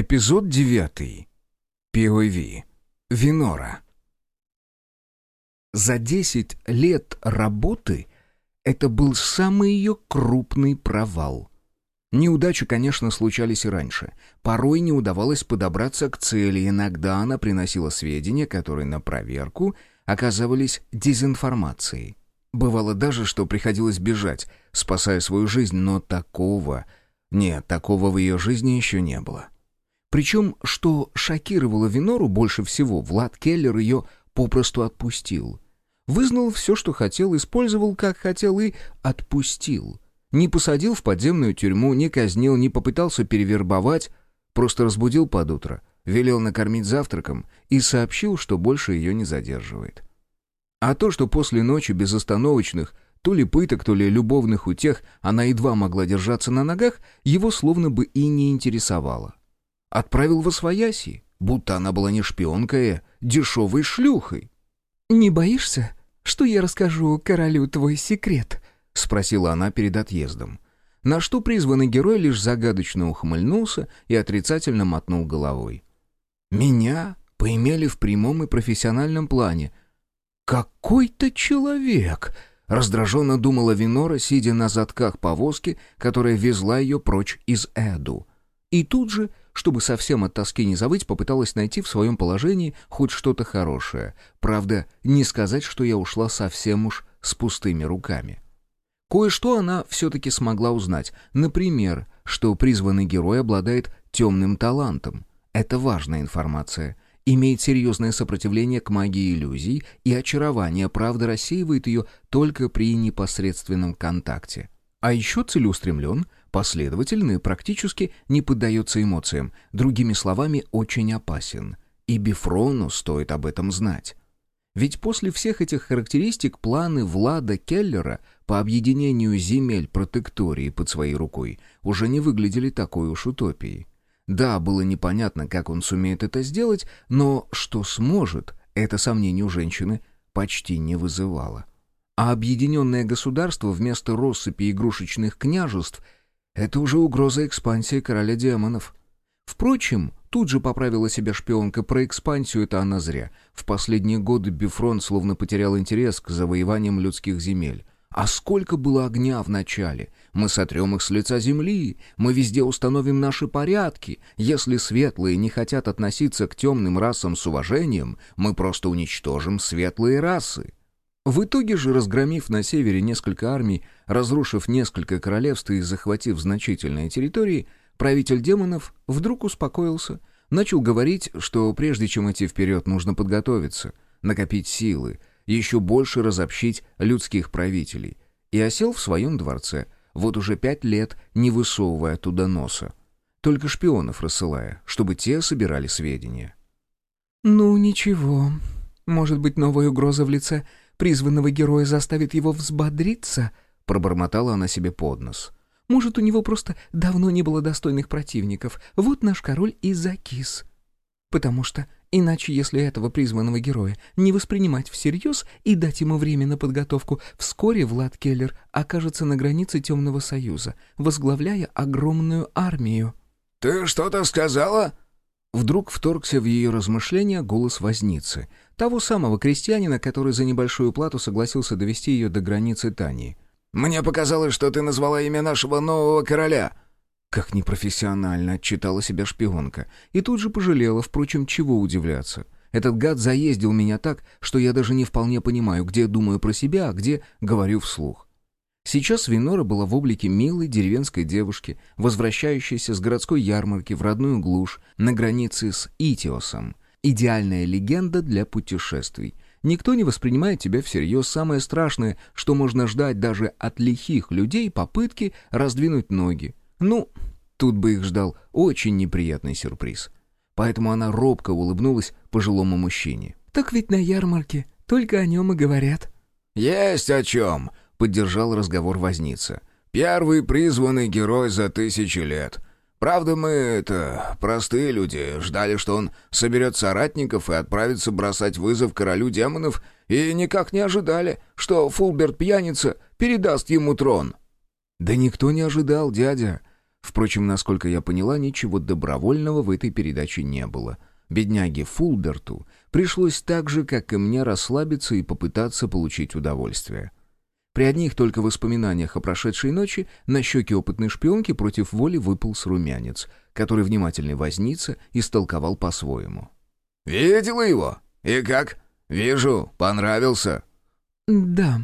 Эпизод девятый. POV. Винора. За десять лет работы это был самый ее крупный провал. Неудачи, конечно, случались и раньше. Порой не удавалось подобраться к цели, иногда она приносила сведения, которые на проверку оказывались дезинформацией. Бывало даже, что приходилось бежать, спасая свою жизнь, но такого... Нет, такого в ее жизни еще не было. Причем, что шокировало Винору больше всего, Влад Келлер ее попросту отпустил. Вызнал все, что хотел, использовал, как хотел, и отпустил. Не посадил в подземную тюрьму, не казнил, не попытался перевербовать, просто разбудил под утро, велел накормить завтраком и сообщил, что больше ее не задерживает. А то, что после ночи безостановочных то ли пыток, то ли любовных утех она едва могла держаться на ногах, его словно бы и не интересовало. Отправил во свояси, будто она была не шпионкой, а дешевой шлюхой. «Не боишься, что я расскажу королю твой секрет?» — спросила она перед отъездом. На что призванный герой лишь загадочно ухмыльнулся и отрицательно мотнул головой. «Меня поимели в прямом и профессиональном плане. Какой-то человек!» — раздраженно думала Винора, сидя на задках повозки, которая везла ее прочь из Эду. И тут же чтобы совсем от тоски не забыть, попыталась найти в своем положении хоть что-то хорошее. Правда, не сказать, что я ушла совсем уж с пустыми руками. Кое-что она все-таки смогла узнать. Например, что призванный герой обладает темным талантом. Это важная информация. Имеет серьезное сопротивление к магии иллюзий и очарование, правда, рассеивает ее только при непосредственном контакте. А еще целеустремлен — последовательный, практически не поддается эмоциям, другими словами, очень опасен. И Бифрону стоит об этом знать. Ведь после всех этих характеристик планы Влада Келлера по объединению земель протектории под своей рукой уже не выглядели такой уж утопией. Да, было непонятно, как он сумеет это сделать, но что сможет, это сомнение у женщины почти не вызывало. А объединенное государство вместо россыпи игрушечных княжеств – это уже угроза экспансии короля демонов. Впрочем, тут же поправила себя шпионка, про экспансию это она зря. В последние годы Бифрон словно потерял интерес к завоеваниям людских земель. А сколько было огня в начале! Мы сотрем их с лица земли, мы везде установим наши порядки. Если светлые не хотят относиться к темным расам с уважением, мы просто уничтожим светлые расы. В итоге же, разгромив на севере несколько армий, разрушив несколько королевств и захватив значительные территории, правитель демонов вдруг успокоился, начал говорить, что прежде чем идти вперед, нужно подготовиться, накопить силы, еще больше разобщить людских правителей, и осел в своем дворце, вот уже пять лет не высовывая туда носа, только шпионов рассылая, чтобы те собирали сведения. «Ну, ничего. Может быть, новая угроза в лице призванного героя заставит его взбодриться?» — пробормотала она себе под нос. «Может, у него просто давно не было достойных противников. Вот наш король и закис. Потому что иначе, если этого призванного героя не воспринимать всерьез и дать ему время на подготовку, вскоре Влад Келлер окажется на границе Темного Союза, возглавляя огромную армию». «Ты что-то сказала?» Вдруг вторгся в ее размышления голос возницы, того самого крестьянина, который за небольшую плату согласился довести ее до границы Тании. «Мне показалось, что ты назвала имя нашего нового короля!» Как непрофессионально отчитала себя шпионка. И тут же пожалела, впрочем, чего удивляться. Этот гад заездил меня так, что я даже не вполне понимаю, где думаю про себя, а где говорю вслух. Сейчас Винора была в облике милой деревенской девушки, возвращающейся с городской ярмарки в родную глушь на границе с Итиосом. Идеальная легенда для путешествий. Никто не воспринимает тебя всерьез. Самое страшное, что можно ждать даже от лихих людей, попытки раздвинуть ноги. Ну, тут бы их ждал очень неприятный сюрприз. Поэтому она робко улыбнулась пожилому мужчине. «Так ведь на ярмарке только о нем и говорят». «Есть о чем!» Поддержал разговор возница. «Первый призванный герой за тысячи лет. Правда, мы, это, простые люди, ждали, что он соберет соратников и отправится бросать вызов королю демонов, и никак не ожидали, что Фулберт пьяница передаст ему трон». «Да никто не ожидал, дядя. Впрочем, насколько я поняла, ничего добровольного в этой передаче не было. Бедняге Фулберту пришлось так же, как и мне, расслабиться и попытаться получить удовольствие. При одних только воспоминаниях о прошедшей ночи на щеке опытной шпионки против воли выполз румянец, который внимательный возница истолковал по-своему. «Видела его? И как? Вижу, понравился». «Да.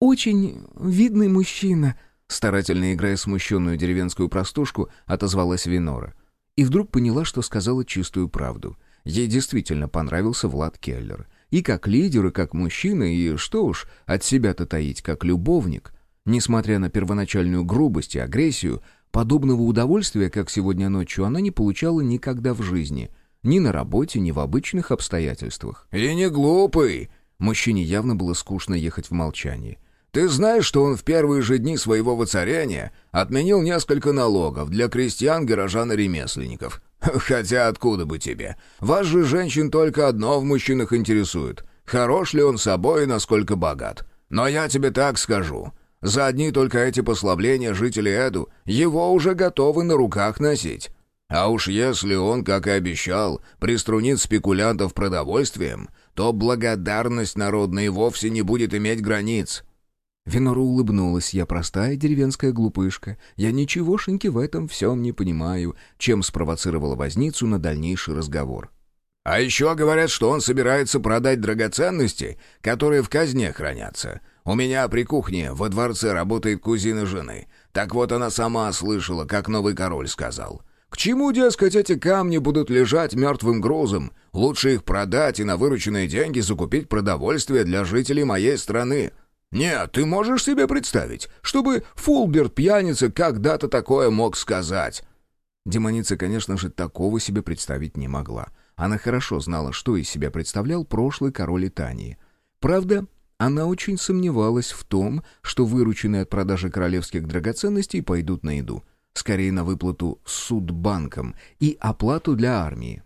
Очень видный мужчина», — старательно играя смущенную деревенскую простушку, отозвалась Винора. И вдруг поняла, что сказала чистую правду. Ей действительно понравился Влад Келлер. И как лидер, и как мужчина, и, что уж, от себя-то таить, как любовник. Несмотря на первоначальную грубость и агрессию, подобного удовольствия, как сегодня ночью, она не получала никогда в жизни. Ни на работе, ни в обычных обстоятельствах. «И не глупый!» Мужчине явно было скучно ехать в молчании. «Ты знаешь, что он в первые же дни своего воцарения отменил несколько налогов для крестьян, горожан и ремесленников? Хотя откуда бы тебе? Вас же, женщин, только одно в мужчинах интересует. Хорош ли он собой и насколько богат? Но я тебе так скажу. За одни только эти послабления жители Эду его уже готовы на руках носить. А уж если он, как и обещал, приструнит спекулянтов продовольствием, то благодарность народная вовсе не будет иметь границ. Винора улыбнулась. «Я простая деревенская глупышка. Я ничегошеньки в этом всем не понимаю», чем спровоцировала возницу на дальнейший разговор. «А еще говорят, что он собирается продать драгоценности, которые в казне хранятся. У меня при кухне во дворце работает кузина жены. Так вот она сама слышала, как новый король сказал. К чему, дескать, эти камни будут лежать мертвым грузом? Лучше их продать и на вырученные деньги закупить продовольствие для жителей моей страны». «Нет, ты можешь себе представить, чтобы Фулберт пьяница когда-то такое мог сказать?» Демоница, конечно же, такого себе представить не могла. Она хорошо знала, что из себя представлял прошлый король Итании. Правда, она очень сомневалась в том, что вырученные от продажи королевских драгоценностей пойдут на еду. Скорее, на выплату судбанкам и оплату для армии.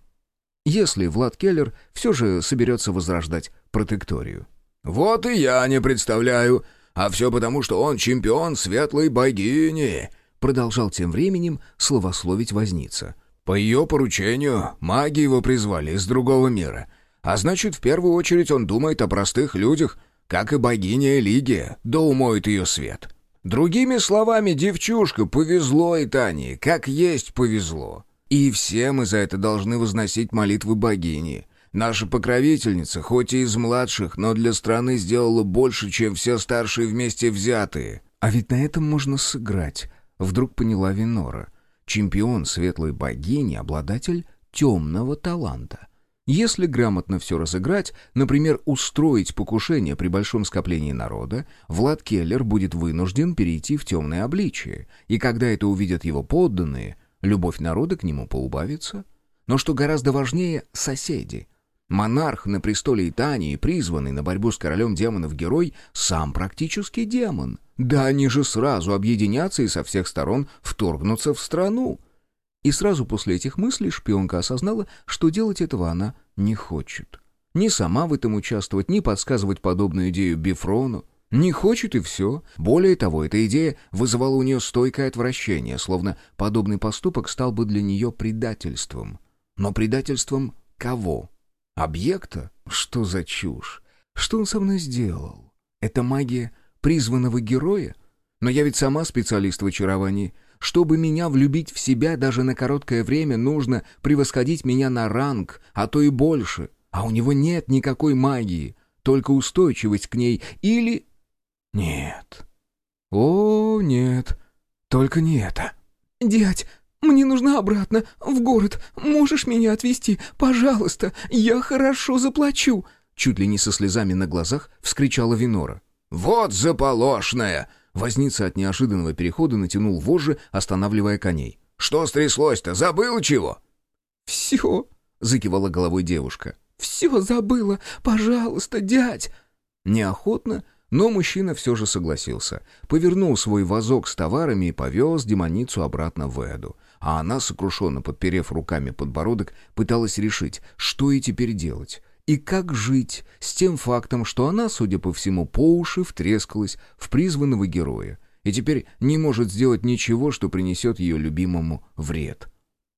Если Влад Келлер все же соберется возрождать протекторию. «Вот и я не представляю. А все потому, что он чемпион светлой богини», — продолжал тем временем словословить возница. «По ее поручению маги его призвали из другого мира. А значит, в первую очередь он думает о простых людях, как и богиня Элигия, да умоет ее свет. Другими словами, девчушка, повезло и Тане, как есть повезло. И все мы за это должны возносить молитвы богини». Наша покровительница, хоть и из младших, но для страны сделала больше, чем все старшие вместе взятые». «А ведь на этом можно сыграть», — вдруг поняла Винора. «Чемпион светлой богини, обладатель темного таланта. Если грамотно все разыграть, например, устроить покушение при большом скоплении народа, Влад Келлер будет вынужден перейти в темное обличие, и когда это увидят его подданные, любовь народа к нему поубавится. Но что гораздо важнее — соседи — Монарх на престоле Итании, призванный на борьбу с королем демонов герой, сам практически демон. Да они же сразу объединятся и со всех сторон вторгнутся в страну. И сразу после этих мыслей шпионка осознала, что делать этого она не хочет. Ни сама в этом участвовать, ни подсказывать подобную идею Бифрону. Не хочет и все. Более того, эта идея вызывала у нее стойкое отвращение, словно подобный поступок стал бы для нее предательством. Но предательством кого? Объекта? Что за чушь? Что он со мной сделал? Это магия призванного героя? Но я ведь сама специалист в очаровании. Чтобы меня влюбить в себя даже на короткое время, нужно превосходить меня на ранг, а то и больше. А у него нет никакой магии, только устойчивость к ней или... Нет. О, нет. Только не это. «Дядь, «Мне нужно обратно, в город. Можешь меня отвезти? Пожалуйста, я хорошо заплачу!» Чуть ли не со слезами на глазах вскричала Винора. «Вот заполошная!» Возница от неожиданного перехода натянул вожжи, останавливая коней. «Что стряслось-то? Забыл чего?» «Все!» — закивала головой девушка. «Все забыла! Пожалуйста, дядь!» Неохотно, но мужчина все же согласился. Повернул свой вазок с товарами и повез демоницу обратно в Эду а она, сокрушенно подперев руками подбородок, пыталась решить, что ей теперь делать и как жить с тем фактом, что она, судя по всему, по уши втрескалась в призванного героя, и теперь не может сделать ничего, что принесет ее любимому вред.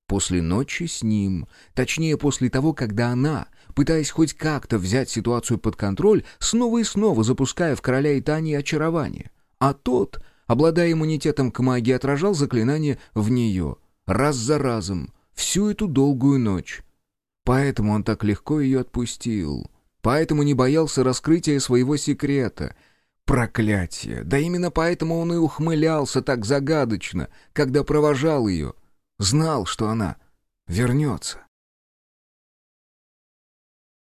После ночи с ним, точнее после того, когда она, пытаясь хоть как-то взять ситуацию под контроль, снова и снова запуская в короля Итании очарование. А тот, обладая иммунитетом к магии, отражал заклинание в нее, раз за разом, всю эту долгую ночь. Поэтому он так легко ее отпустил. Поэтому не боялся раскрытия своего секрета. Проклятие! Да именно поэтому он и ухмылялся так загадочно, когда провожал ее. Знал, что она вернется.